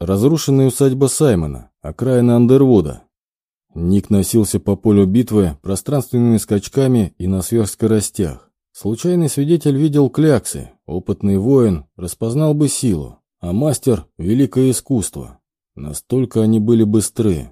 разрушенная усадьба Саймона, окраина Андервуда. Ник носился по полю битвы пространственными скачками и на сверхскоростях. Случайный свидетель видел кляксы, опытный воин распознал бы силу, а мастер — великое искусство. Настолько они были быстры.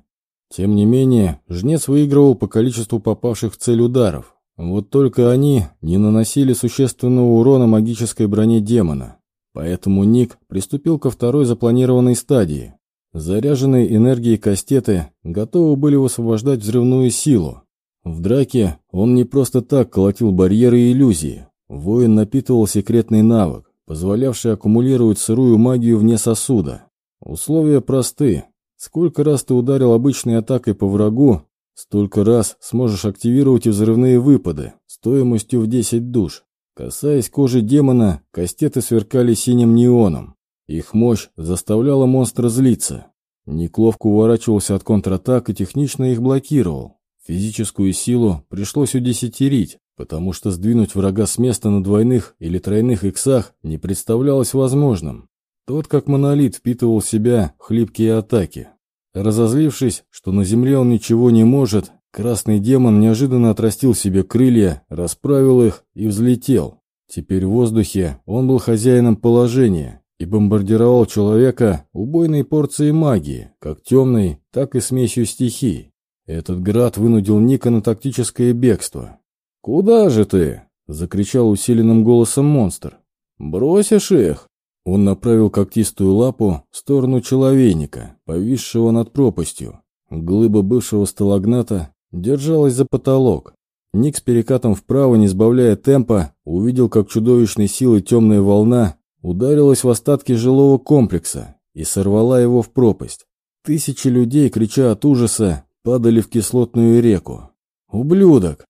Тем не менее, жнец выигрывал по количеству попавших в цель ударов. Вот только они не наносили существенного урона магической броне демона. Поэтому Ник приступил ко второй запланированной стадии. Заряженные энергией кастеты готовы были высвобождать взрывную силу. В драке он не просто так колотил барьеры и иллюзии. Воин напитывал секретный навык, позволявший аккумулировать сырую магию вне сосуда. Условия просты. Сколько раз ты ударил обычной атакой по врагу, столько раз сможешь активировать и взрывные выпады стоимостью в 10 душ. Касаясь кожи демона, кастеты сверкали синим неоном. Их мощь заставляла монстра злиться. Ник ловко уворачивался от контратак и технично их блокировал. Физическую силу пришлось удесятерить, потому что сдвинуть врага с места на двойных или тройных иксах не представлялось возможным. Тот, как монолит, впитывал в себя хлипкие атаки. Разозлившись, что на земле он ничего не может, красный демон неожиданно отрастил себе крылья, расправил их и взлетел. Теперь в воздухе он был хозяином положения и бомбардировал человека убойной порцией магии, как темной, так и смесью стихий. Этот град вынудил Ника на тактическое бегство. «Куда же ты?» — закричал усиленным голосом монстр. «Бросишь их?» Он направил когтистую лапу в сторону человейника, повисшего над пропастью. Глыба бывшего сталагната держалась за потолок. Ник с перекатом вправо, не сбавляя темпа, увидел, как чудовищной силой темная волна ударилась в остатки жилого комплекса и сорвала его в пропасть. Тысячи людей, крича от ужаса, падали в кислотную реку. «Ублюдок!»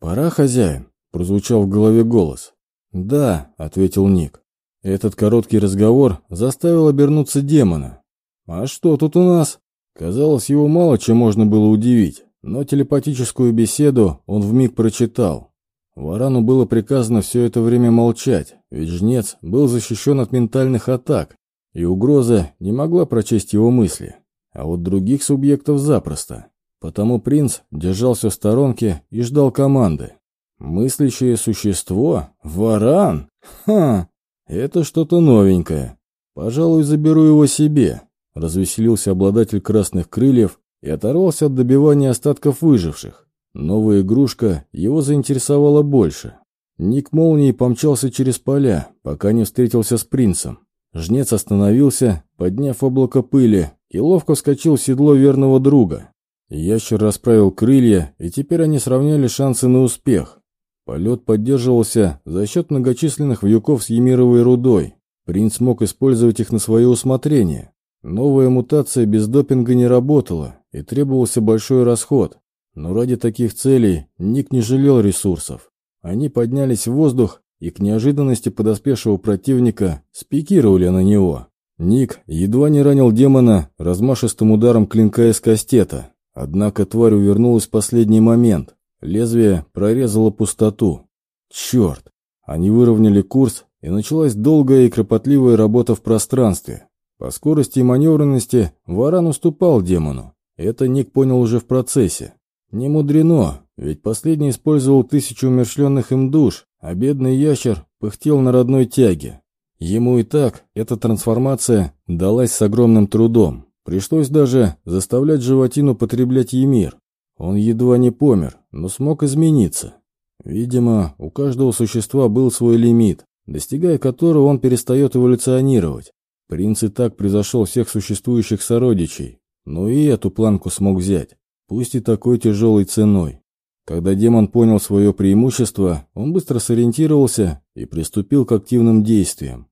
«Пора, хозяин?» – прозвучал в голове голос. «Да», – ответил Ник. Этот короткий разговор заставил обернуться демона. «А что тут у нас?» Казалось, его мало чем можно было удивить, но телепатическую беседу он вмиг прочитал. Варану было приказано все это время молчать, ведь жнец был защищен от ментальных атак, и угроза не могла прочесть его мысли, а вот других субъектов запросто. Потому принц держался в сторонке и ждал команды. «Мыслящее существо? Варан? Ха! «Это что-то новенькое. Пожалуй, заберу его себе», — развеселился обладатель красных крыльев и оторвался от добивания остатков выживших. Новая игрушка его заинтересовала больше. Ник молнией помчался через поля, пока не встретился с принцем. Жнец остановился, подняв облако пыли, и ловко вскочил в седло верного друга. Ящер расправил крылья, и теперь они сравняли шансы на успех. Полет поддерживался за счет многочисленных вьюков с емировой рудой. Принц мог использовать их на свое усмотрение. Новая мутация без допинга не работала, и требовался большой расход. Но ради таких целей Ник не жалел ресурсов. Они поднялись в воздух и к неожиданности подоспевшего противника спикировали на него. Ник едва не ранил демона размашистым ударом клинка из кастета, однако тварь увернулась в последний момент. Лезвие прорезало пустоту. Черт! Они выровняли курс, и началась долгая и кропотливая работа в пространстве. По скорости и маневренности Варан уступал демону. Это Ник понял уже в процессе. Не мудрено, ведь последний использовал тысячу умершленных им душ, а бедный ящер пыхтел на родной тяге. Ему и так эта трансформация далась с огромным трудом. Пришлось даже заставлять животину потреблять емир. Он едва не помер, но смог измениться. Видимо, у каждого существа был свой лимит, достигая которого он перестает эволюционировать. Принц и так превзошел всех существующих сородичей, но и эту планку смог взять, пусть и такой тяжелой ценой. Когда демон понял свое преимущество, он быстро сориентировался и приступил к активным действиям.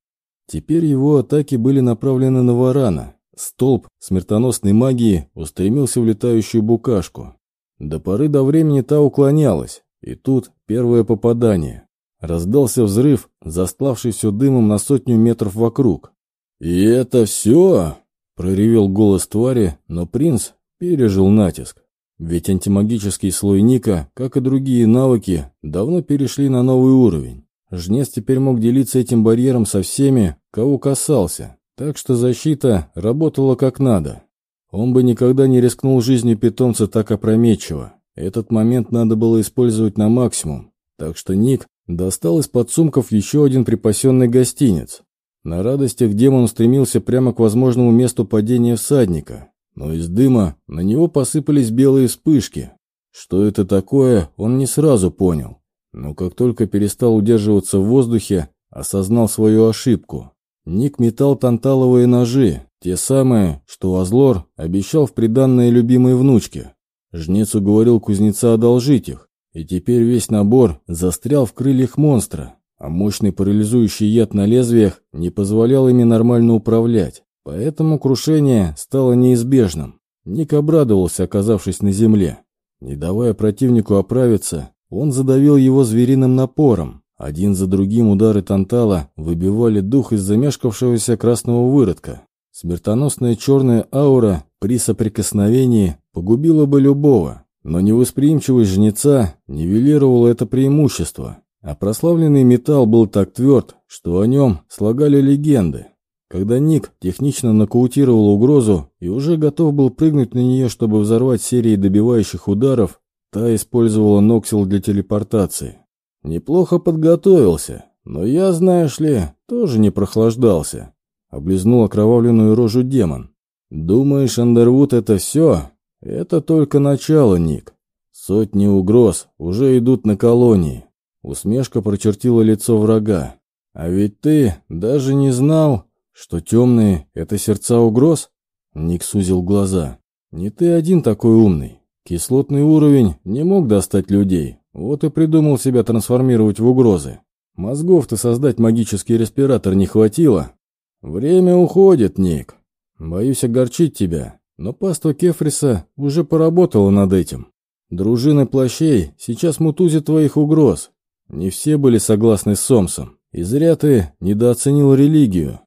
Теперь его атаки были направлены на варана. Столб смертоносной магии устремился в летающую букашку. До поры до времени та уклонялась, и тут первое попадание. Раздался взрыв, застлавший все дымом на сотню метров вокруг. «И это все?» – проревел голос твари, но принц пережил натиск. Ведь антимагический слой Ника, как и другие навыки, давно перешли на новый уровень. Жнец теперь мог делиться этим барьером со всеми, кого касался, Так что защита работала как надо. Он бы никогда не рискнул жизнью питомца так опрометчиво. Этот момент надо было использовать на максимум. Так что Ник достал из-под сумков еще один припасенный гостинец. На радостях демон стремился прямо к возможному месту падения всадника, но из дыма на него посыпались белые вспышки. Что это такое, он не сразу понял, но как только перестал удерживаться в воздухе, осознал свою ошибку. Ник метал танталовые ножи, те самые, что Азлор обещал в приданное любимой внучке. Жнец уговорил кузнеца одолжить их, и теперь весь набор застрял в крыльях монстра, а мощный парализующий яд на лезвиях не позволял ими нормально управлять. Поэтому крушение стало неизбежным. Ник обрадовался, оказавшись на земле. Не давая противнику оправиться, он задавил его звериным напором. Один за другим удары Тантала выбивали дух из замешкавшегося красного выродка. Смертоносная черная аура при соприкосновении погубила бы любого, но невосприимчивость жнеца нивелировала это преимущество, а прославленный металл был так тверд, что о нем слагали легенды. Когда Ник технично нокаутировал угрозу и уже готов был прыгнуть на нее, чтобы взорвать серии добивающих ударов, та использовала Ноксил для телепортации. Неплохо подготовился, но я, знаешь ли, тоже не прохлаждался. Облизнул окровавленную рожу демон. «Думаешь, Андервуд — это все? Это только начало, Ник. Сотни угроз уже идут на колонии». Усмешка прочертила лицо врага. «А ведь ты даже не знал, что темные — это сердца угроз?» Ник сузил глаза. «Не ты один такой умный. Кислотный уровень не мог достать людей, вот и придумал себя трансформировать в угрозы. Мозгов-то создать магический респиратор не хватило, «Время уходит, Ник. Боюсь огорчить тебя, но паства Кефриса уже поработала над этим. Дружины плащей сейчас мутузят твоих угроз. Не все были согласны с Сомсом, и зря ты недооценил религию.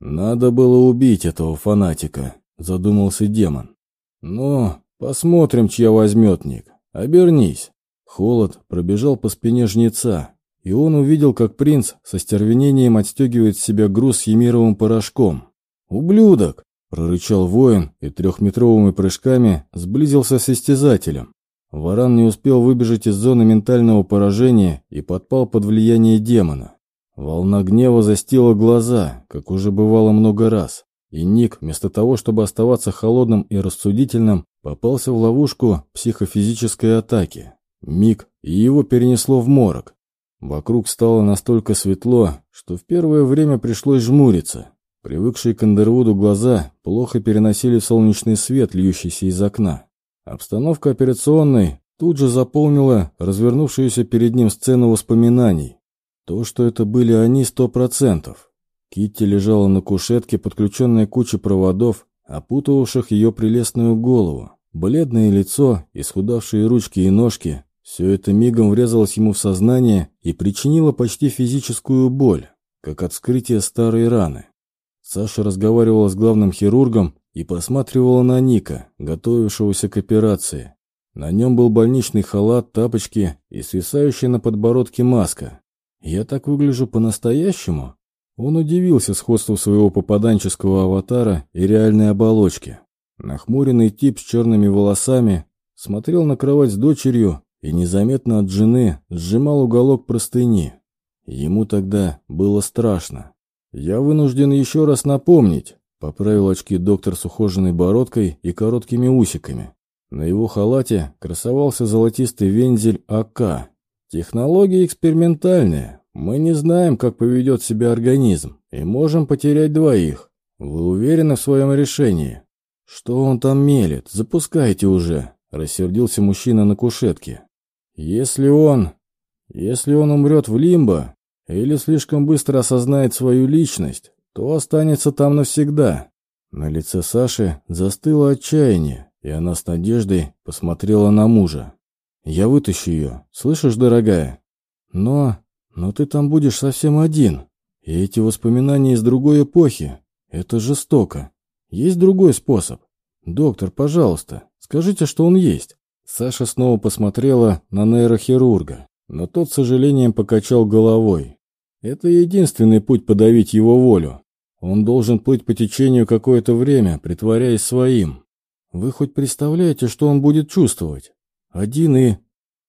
Надо было убить этого фанатика», — задумался демон. «Ну, посмотрим, чья возьмет, Ник. Обернись». Холод пробежал по спине жнеца, и он увидел, как принц со стервенением отстегивает с себя груз с емировым порошком. «Ублюдок!» – прорычал воин и трехметровыми прыжками сблизился с истязателем. Варан не успел выбежать из зоны ментального поражения и подпал под влияние демона. Волна гнева застила глаза, как уже бывало много раз, и Ник, вместо того, чтобы оставаться холодным и рассудительным, попался в ловушку психофизической атаки. Миг, и его перенесло в морок. Вокруг стало настолько светло, что в первое время пришлось жмуриться. Привыкшие к Андервуду глаза плохо переносили солнечный свет, льющийся из окна. Обстановка операционной тут же заполнила развернувшуюся перед ним сцену воспоминаний. То, что это были они, сто процентов. Китти лежала на кушетке, подключенная к куче проводов, опутывавших ее прелестную голову. Бледное лицо, исхудавшие ручки и ножки, все это мигом врезалось ему в сознание и причинило почти физическую боль, как от вскрытия старой раны. Саша разговаривала с главным хирургом и посматривала на Ника, готовившегося к операции. На нем был больничный халат, тапочки и свисающая на подбородке маска. «Я так выгляжу по-настоящему?» Он удивился сходству своего попаданческого аватара и реальной оболочки. Нахмуренный тип с черными волосами смотрел на кровать с дочерью и незаметно от жены сжимал уголок простыни. Ему тогда было страшно. «Я вынужден еще раз напомнить», — поправил очки доктор с ухоженной бородкой и короткими усиками. На его халате красовался золотистый вензель АК. «Технология экспериментальная. Мы не знаем, как поведет себя организм, и можем потерять двоих. Вы уверены в своем решении?» «Что он там мелет? Запускайте уже!» — рассердился мужчина на кушетке. Если он... Если он умрет в лимбо или слишком быстро осознает свою личность, то останется там навсегда. На лице Саши застыло отчаяние, и она с надеждой посмотрела на мужа. «Я вытащу ее, слышишь, дорогая? Но... но ты там будешь совсем один, и эти воспоминания из другой эпохи. Это жестоко. Есть другой способ. Доктор, пожалуйста, скажите, что он есть». Саша снова посмотрела на нейрохирурга, но тот с сожалением покачал головой. Это единственный путь подавить его волю. Он должен плыть по течению какое-то время, притворяясь своим. Вы хоть представляете, что он будет чувствовать? Один и...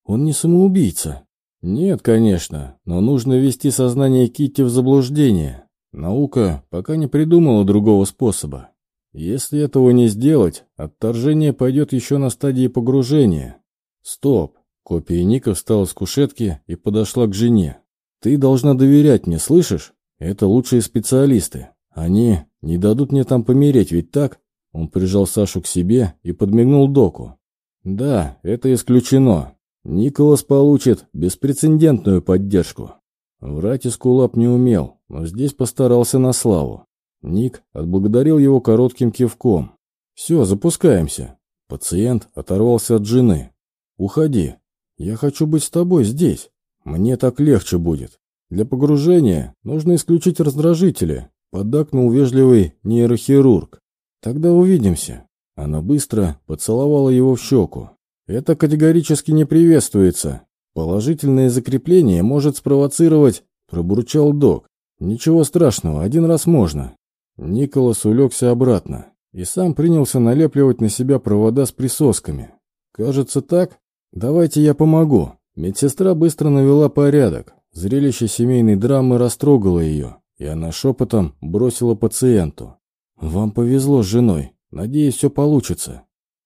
Он не самоубийца. Нет, конечно, но нужно ввести сознание Китти в заблуждение. Наука пока не придумала другого способа. Если этого не сделать, отторжение пойдет еще на стадии погружения. Стоп. Копия Ника встала с кушетки и подошла к жене. Ты должна доверять мне, слышишь? Это лучшие специалисты. Они не дадут мне там помереть, ведь так? Он прижал Сашу к себе и подмигнул доку. Да, это исключено. Николас получит беспрецедентную поддержку. Врать Искулап не умел, но здесь постарался на славу. Ник отблагодарил его коротким кивком. «Все, запускаемся». Пациент оторвался от жены. «Уходи. Я хочу быть с тобой здесь. Мне так легче будет. Для погружения нужно исключить раздражители», поддакнул вежливый нейрохирург. «Тогда увидимся». Она быстро поцеловала его в щеку. «Это категорически не приветствуется. Положительное закрепление может спровоцировать...» Пробурчал док. «Ничего страшного, один раз можно». Николас улегся обратно и сам принялся налепливать на себя провода с присосками. «Кажется так? Давайте я помогу». Медсестра быстро навела порядок. Зрелище семейной драмы растрогало ее, и она шепотом бросила пациенту. «Вам повезло с женой. Надеюсь, все получится».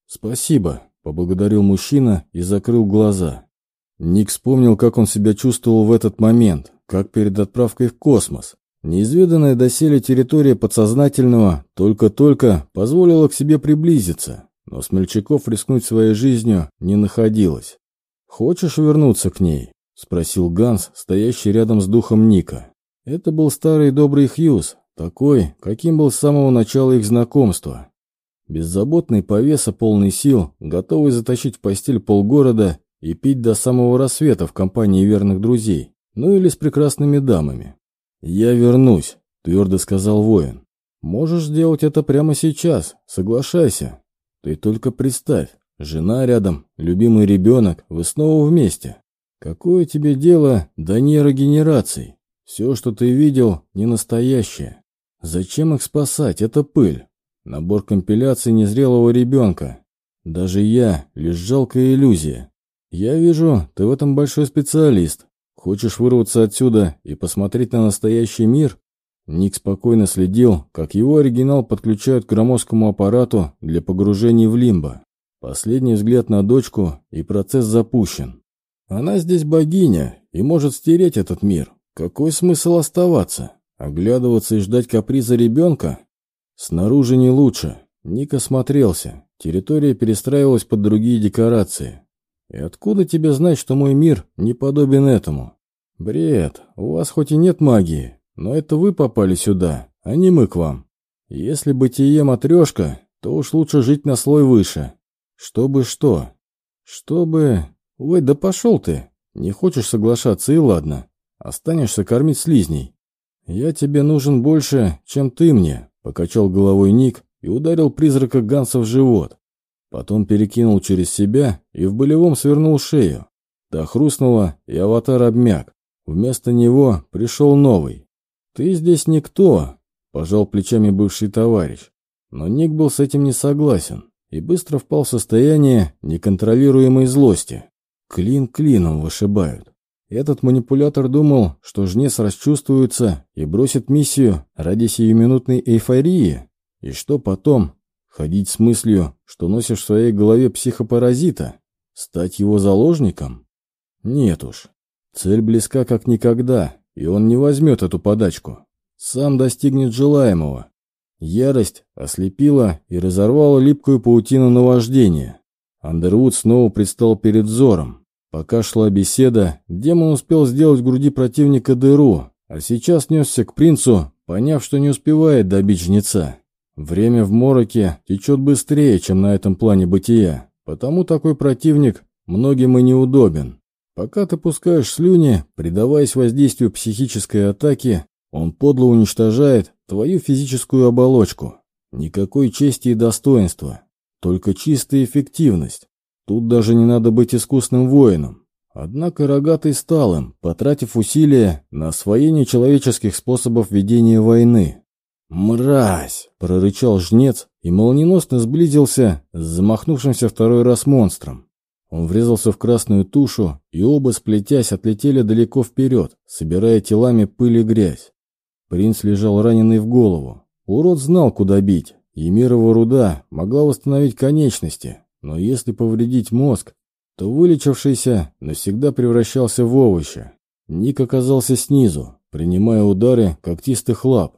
«Спасибо», — поблагодарил мужчина и закрыл глаза. Ник вспомнил, как он себя чувствовал в этот момент, как перед отправкой в космос. Неизведанная доселе территория подсознательного только-только позволила к себе приблизиться, но смельчаков рискнуть своей жизнью не находилось. «Хочешь вернуться к ней?» — спросил Ганс, стоящий рядом с духом Ника. Это был старый добрый Хьюз, такой, каким был с самого начала их знакомства. Беззаботный повеса, полный сил, готовый затащить в постель полгорода и пить до самого рассвета в компании верных друзей, ну или с прекрасными дамами. «Я вернусь», — твердо сказал воин. «Можешь сделать это прямо сейчас, соглашайся. Ты только представь, жена рядом, любимый ребенок, вы снова вместе. Какое тебе дело до нейрогенераций? Все, что ты видел, не настоящее. Зачем их спасать? Это пыль. Набор компиляций незрелого ребенка. Даже я — лишь жалкая иллюзия. Я вижу, ты в этом большой специалист. Хочешь вырваться отсюда и посмотреть на настоящий мир? Ник спокойно следил, как его оригинал подключают к громоздкому аппарату для погружения в лимбо. Последний взгляд на дочку, и процесс запущен. Она здесь богиня и может стереть этот мир. Какой смысл оставаться? Оглядываться и ждать каприза ребенка? Снаружи не лучше. Ник осмотрелся. Территория перестраивалась под другие декорации. И откуда тебе знать, что мой мир не подобен этому? Бред. У вас хоть и нет магии, но это вы попали сюда, а не мы к вам. Если бытие матрешка, то уж лучше жить на слой выше. Чтобы что? Чтобы... Ой, да пошел ты. Не хочешь соглашаться, и ладно. Останешься кормить слизней. «Я тебе нужен больше, чем ты мне», — покачал головой Ник и ударил призрака Ганса в живот. Потом перекинул через себя и в болевом свернул шею. Та хрустнула, и аватар обмяк. Вместо него пришел новый. «Ты здесь никто», — пожал плечами бывший товарищ. Но Ник был с этим не согласен и быстро впал в состояние неконтролируемой злости. Клин клином вышибают. Этот манипулятор думал, что жнец расчувствуется и бросит миссию ради сиюминутной эйфории. И что потом? Ходить с мыслью, что носишь в своей голове психопаразита? Стать его заложником? Нет уж. Цель близка как никогда, и он не возьмет эту подачку. Сам достигнет желаемого. Ярость ослепила и разорвала липкую паутину наваждения. Андервуд снова предстал перед взором. Пока шла беседа, демон успел сделать в груди противника дыру, а сейчас несся к принцу, поняв, что не успевает добить жнеца. Время в мороке течет быстрее, чем на этом плане бытия, потому такой противник многим и неудобен. Пока ты пускаешь слюни, предаваясь воздействию психической атаки, он подло уничтожает твою физическую оболочку. Никакой чести и достоинства, только чистая эффективность. Тут даже не надо быть искусным воином. Однако Рогатый стал им, потратив усилия на освоение человеческих способов ведения войны. «Мразь!» – прорычал жнец и молниеносно сблизился с замахнувшимся второй раз монстром. Он врезался в красную тушу, и оба, сплетясь, отлетели далеко вперед, собирая телами пыль и грязь. Принц лежал раненый в голову. Урод знал, куда бить, и мирова руда могла восстановить конечности, но если повредить мозг, то вылечившийся навсегда превращался в овощи. Ник оказался снизу, принимая удары когтистых лап,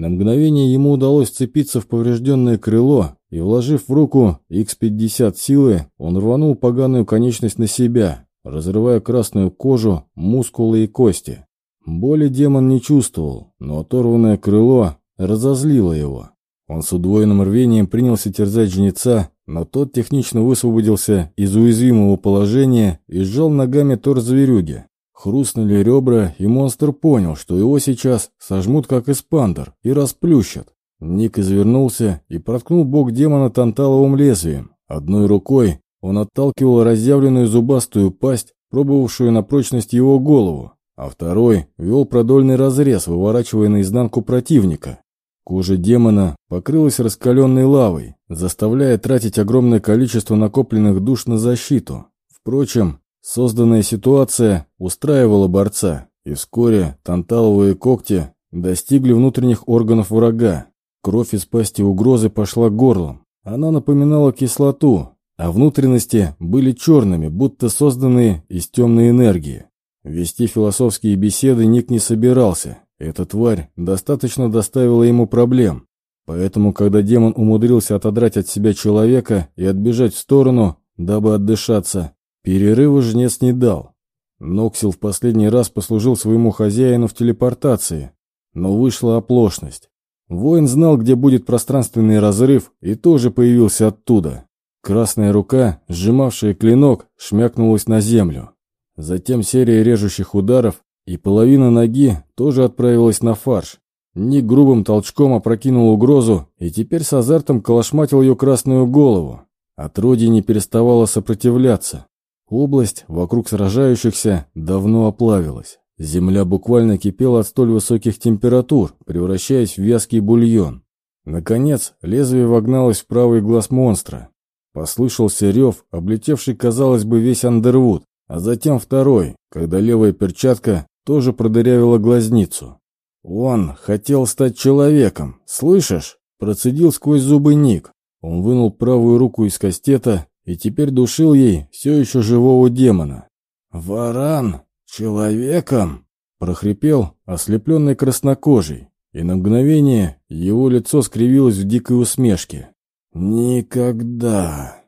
на мгновение ему удалось вцепиться в поврежденное крыло, и, вложив в руку X-50 силы, он рванул поганую конечность на себя, разрывая красную кожу, мускулы и кости. Боли демон не чувствовал, но оторванное крыло разозлило его. Он с удвоенным рвением принялся терзать жнеца, но тот технично высвободился из уязвимого положения и сжал ногами торс зверюги. Хрустнули ребра, и монстр понял, что его сейчас сожмут как эспандер и расплющат. Ник извернулся и проткнул бок демона танталовым лезвием. Одной рукой он отталкивал разъявленную зубастую пасть, пробовавшую на прочность его голову, а второй вел продольный разрез, выворачивая наизнанку противника. Кожа демона покрылась раскаленной лавой, заставляя тратить огромное количество накопленных душ на защиту. Впрочем, Созданная ситуация устраивала борца, и вскоре танталовые когти достигли внутренних органов врага. Кровь из пасти угрозы пошла горлом. Она напоминала кислоту, а внутренности были черными, будто созданные из темной энергии. Вести философские беседы Ник не собирался. Эта тварь достаточно доставила ему проблем. Поэтому, когда демон умудрился отодрать от себя человека и отбежать в сторону, дабы отдышаться, Перерыва жнец не дал. Ноксил в последний раз послужил своему хозяину в телепортации, но вышла оплошность. Воин знал, где будет пространственный разрыв, и тоже появился оттуда. Красная рука, сжимавшая клинок, шмякнулась на землю. Затем серия режущих ударов, и половина ноги тоже отправилась на фарш. Ник грубым толчком опрокинул угрозу и теперь с азартом колошматил ее красную голову. Отродье не переставало сопротивляться. Область вокруг сражающихся давно оплавилась. Земля буквально кипела от столь высоких температур, превращаясь в вязкий бульон. Наконец, лезвие вогналось в правый глаз монстра. Послышался рев, облетевший, казалось бы, весь Андервуд, а затем второй, когда левая перчатка тоже продырявила глазницу. «Он хотел стать человеком, слышишь?» Процедил сквозь зубы Ник. Он вынул правую руку из кастета и теперь душил ей все еще живого демона. «Варан! Человеком!» – прохрипел, ослепленный краснокожий, и на мгновение его лицо скривилось в дикой усмешке. «Никогда!»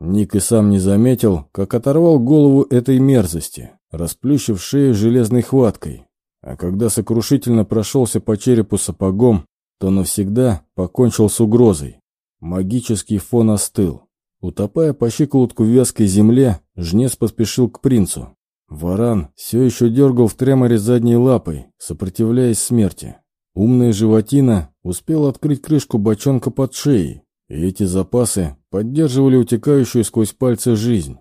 Ник и сам не заметил, как оторвал голову этой мерзости, расплющив шею железной хваткой. А когда сокрушительно прошелся по черепу сапогом, то навсегда покончил с угрозой. Магический фон остыл. Утопая по щиколотку в вязкой земле, жнец поспешил к принцу. Варан все еще дергал в треморе задней лапой, сопротивляясь смерти. Умная животина успела открыть крышку бочонка под шеей, и эти запасы поддерживали утекающую сквозь пальцы жизнь.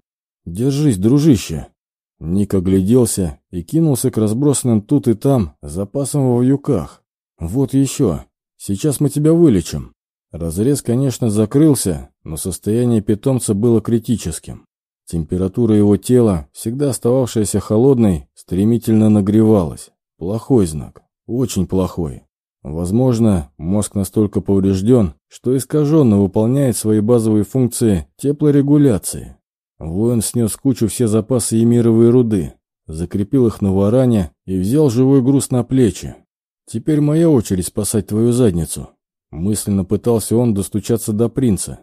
«Держись, дружище!» Ник огляделся и кинулся к разбросанным тут и там запасам во вьюках. «Вот еще! Сейчас мы тебя вылечим!» Разрез, конечно, закрылся, но состояние питомца было критическим. Температура его тела, всегда остававшаяся холодной, стремительно нагревалась. Плохой знак. Очень плохой. Возможно, мозг настолько поврежден, что искаженно выполняет свои базовые функции теплорегуляции. Воин снес кучу все запасы эмировой руды, закрепил их на варане и взял живой груз на плечи. «Теперь моя очередь спасать твою задницу», Мысленно пытался он достучаться до принца,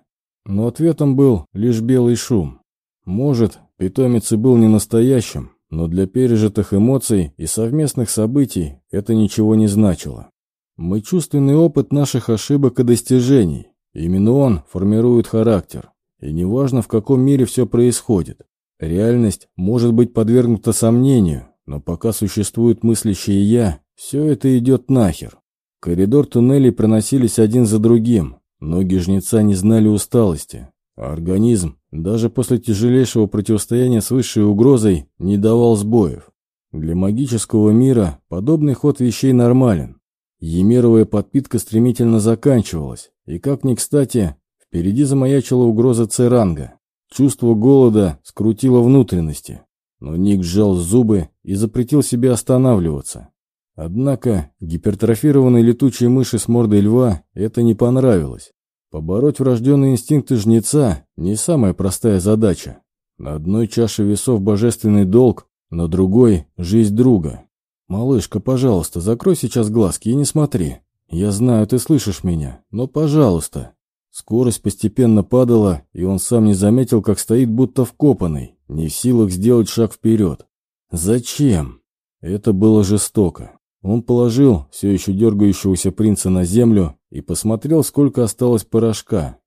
но ответом был лишь белый шум. Может, питомец и был не настоящим, но для пережитых эмоций и совместных событий это ничего не значило. Мы чувственный опыт наших ошибок и достижений. Именно он формирует характер. И неважно, в каком мире все происходит. Реальность может быть подвергнута сомнению, но пока существует мыслящее «я», все это идет нахер. Коридор туннелей проносились один за другим. Ноги жнеца не знали усталости, а организм, даже после тяжелейшего противостояния с высшей угрозой, не давал сбоев. Для магического мира подобный ход вещей нормален. Емеровая подпитка стремительно заканчивалась, и как ни кстати, впереди замаячила угроза Церанга. Чувство голода скрутило внутренности, но Ник сжал зубы и запретил себе останавливаться. Однако гипертрофированной летучей мыши с мордой льва это не понравилось. Побороть врожденные инстинкты жнеца – не самая простая задача. На одной чаше весов божественный долг, на другой – жизнь друга. «Малышка, пожалуйста, закрой сейчас глазки и не смотри. Я знаю, ты слышишь меня, но пожалуйста». Скорость постепенно падала, и он сам не заметил, как стоит будто вкопанный, не в силах сделать шаг вперед. «Зачем?» Это было жестоко. Он положил все еще дергающегося принца на землю и посмотрел, сколько осталось порошка.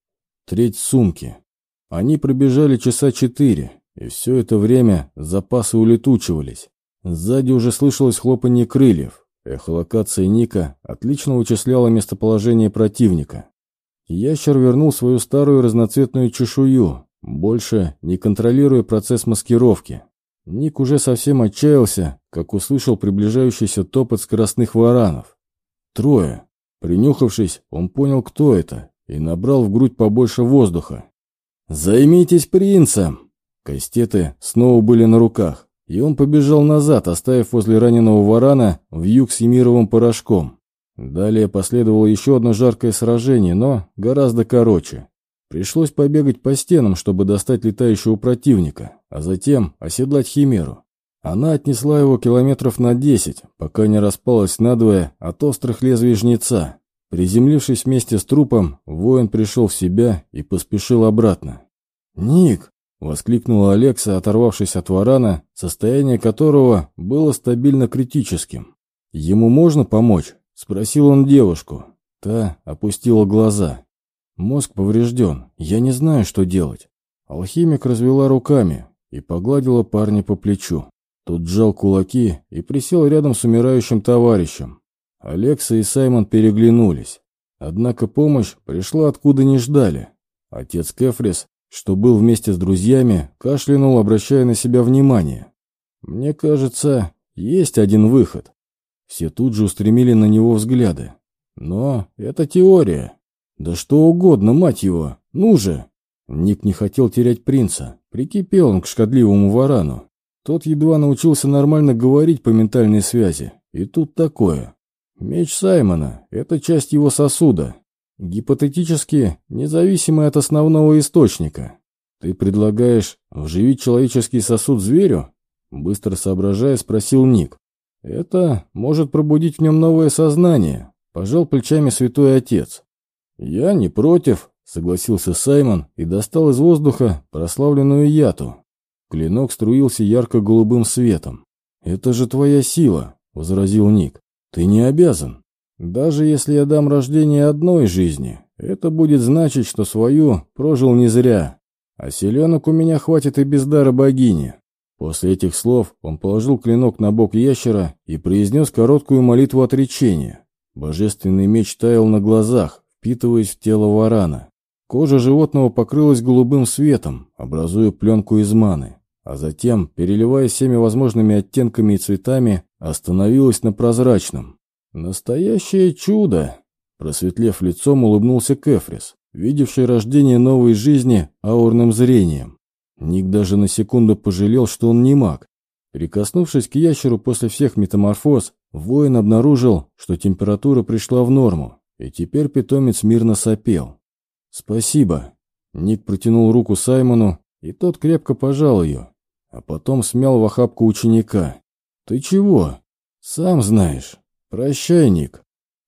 Треть сумки. Они пробежали часа четыре, и все это время запасы улетучивались. Сзади уже слышалось хлопанье крыльев. Эхолокация Ника отлично вычисляла местоположение противника. Ящер вернул свою старую разноцветную чешую, больше не контролируя процесс маскировки. Ник уже совсем отчаялся, как услышал приближающийся топот скоростных варанов. Трое. Принюхавшись, он понял, кто это, и набрал в грудь побольше воздуха. «Займитесь принцем!» Кастеты снова были на руках, и он побежал назад, оставив возле раненого варана вьюг с емировым порошком. Далее последовало еще одно жаркое сражение, но гораздо короче. Пришлось побегать по стенам, чтобы достать летающего противника, а затем оседлать химеру. Она отнесла его километров на десять, пока не распалась надвое от острых лезвий жнеца. Приземлившись вместе с трупом, воин пришел в себя и поспешил обратно. «Ник!» — воскликнула Алекса, оторвавшись от варана, состояние которого было стабильно критическим. «Ему можно помочь?» — спросил он девушку. Та опустила глаза. «Мозг поврежден. Я не знаю, что делать». Алхимик развела руками и погладила парня по плечу. Тот сжал кулаки и присел рядом с умирающим товарищем. Алекса и Саймон переглянулись. Однако помощь пришла откуда не ждали. Отец Кефрис, что был вместе с друзьями, кашлянул, обращая на себя внимание. «Мне кажется, есть один выход». Все тут же устремили на него взгляды. «Но это теория. Да что угодно, мать его, ну же!» Ник не хотел терять принца. Прикипел он к шкодливому варану. Тот едва научился нормально говорить по ментальной связи. И тут такое. Меч Саймона — это часть его сосуда. Гипотетически независимый от основного источника. Ты предлагаешь вживить человеческий сосуд зверю? Быстро соображая, спросил Ник. Это может пробудить в нем новое сознание. Пожал плечами святой отец. Я не против, согласился Саймон и достал из воздуха прославленную яту. Клинок струился ярко-голубым светом. «Это же твоя сила», — возразил Ник. «Ты не обязан. Даже если я дам рождение одной жизни, это будет значить, что свою прожил не зря. А селенок у меня хватит и без дара богини». После этих слов он положил клинок на бок ящера и произнес короткую молитву отречения. Божественный меч таял на глазах, впитываясь в тело варана. Кожа животного покрылась голубым светом, образуя пленку из маны а затем, переливаясь всеми возможными оттенками и цветами, остановилась на прозрачном. «Настоящее чудо!» Просветлев лицом, улыбнулся Кефрис, видевший рождение новой жизни аурным зрением. Ник даже на секунду пожалел, что он не маг. Прикоснувшись к ящеру после всех метаморфоз, воин обнаружил, что температура пришла в норму, и теперь питомец мирно сопел. «Спасибо». Ник протянул руку Саймону, и тот крепко пожал ее, а потом смял в охапку ученика. «Ты чего?» «Сам знаешь. Прощай, Ник».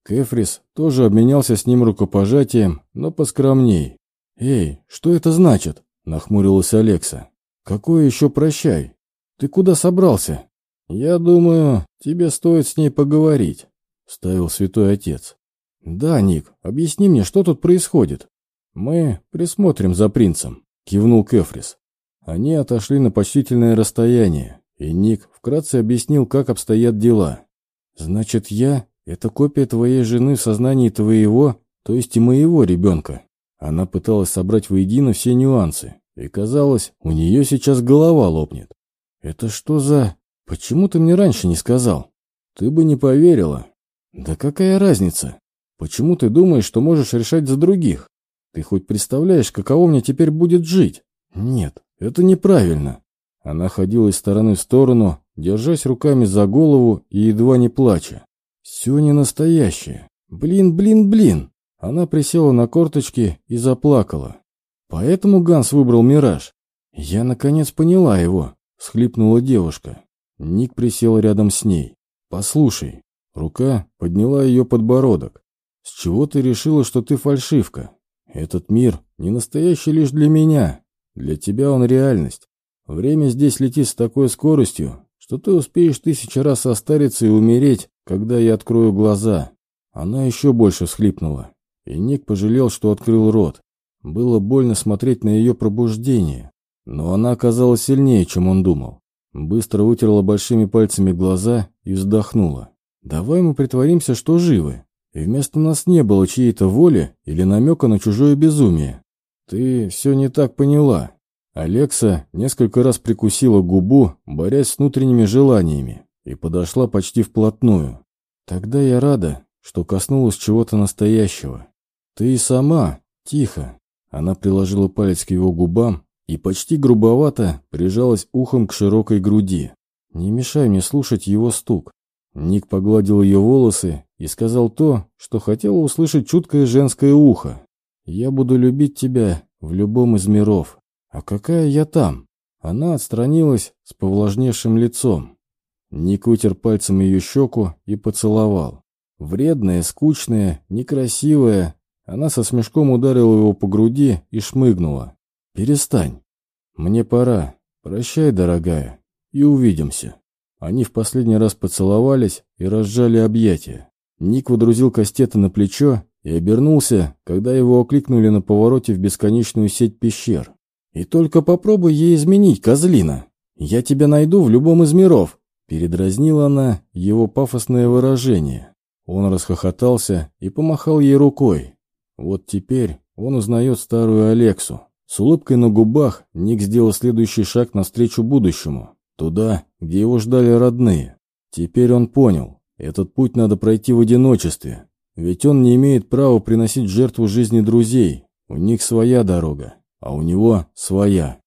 Кефрис тоже обменялся с ним рукопожатием, но поскромней. «Эй, что это значит?» — нахмурилась Алекса. «Какое еще прощай? Ты куда собрался?» «Я думаю, тебе стоит с ней поговорить», — вставил святой отец. «Да, Ник, объясни мне, что тут происходит?» «Мы присмотрим за принцем», — кивнул Кефрис. Они отошли на почтительное расстояние, и Ник вкратце объяснил, как обстоят дела. «Значит, я — это копия твоей жены в сознании твоего, то есть и моего ребенка». Она пыталась собрать воедино все нюансы, и казалось, у нее сейчас голова лопнет. «Это что за... Почему ты мне раньше не сказал?» «Ты бы не поверила». Да какая разница? Почему ты думаешь, что можешь решать за других? Ты хоть представляешь, каково мне теперь будет жить? Нет, это неправильно. Она ходила из стороны в сторону, держась руками за голову и едва не плача. Все не настоящее. Блин, блин, блин. Она присела на корточки и заплакала. Поэтому Ганс выбрал «Мираж». Я, наконец, поняла его, схлипнула девушка. Ник присел рядом с ней. «Послушай». Рука подняла ее подбородок. «С чего ты решила, что ты фальшивка? Этот мир не настоящий лишь для меня. Для тебя он реальность. Время здесь летит с такой скоростью, что ты успеешь тысячи раз состариться и умереть, когда я открою глаза». Она еще больше всхлипнула, и Ник пожалел, что открыл рот. Было больно смотреть на ее пробуждение, но она оказалась сильнее, чем он думал. Быстро вытерла большими пальцами глаза и вздохнула. «Давай мы притворимся, что живы, и вместо нас не было чьей-то воли или намека на чужое безумие. Ты все не так поняла». Алекса несколько раз прикусила губу, борясь с внутренними желаниями, и подошла почти вплотную. «Тогда я рада, что коснулась чего-то настоящего. Ты сама, тихо. Она приложила палец к его губам и почти грубовато прижалась ухом к широкой груди. Не мешай мне слушать его стук. Ник погладил ее волосы и сказал то, что хотела услышать чуткое женское ухо. «Я буду любить тебя в любом из миров. А какая я там?» Она отстранилась с повлажневшим лицом. Ник вытер пальцем ее щеку и поцеловал. Вредная, скучная, некрасивая. Она со смешком ударила его по груди и шмыгнула. «Перестань. Мне пора. Прощай, дорогая. И увидимся». Они в последний раз поцеловались и разжали объятия. Ник водрузил кастета на плечо и обернулся, когда его окликнули на повороте в бесконечную сеть пещер. «И только попробуй ей изменить, козлина. Я тебя найду в любом из миров», — передразнила она его пафосное выражение. Он расхохотался и помахал ей рукой. Вот теперь он узнает старую Алексу. С улыбкой на губах Ник сделал следующий шаг навстречу будущему. Туда, где его ждали родные. Теперь он понял, этот путь надо пройти в одиночестве. Ведь он не имеет права приносить жертву жизни друзей. У них своя дорога, а у него своя.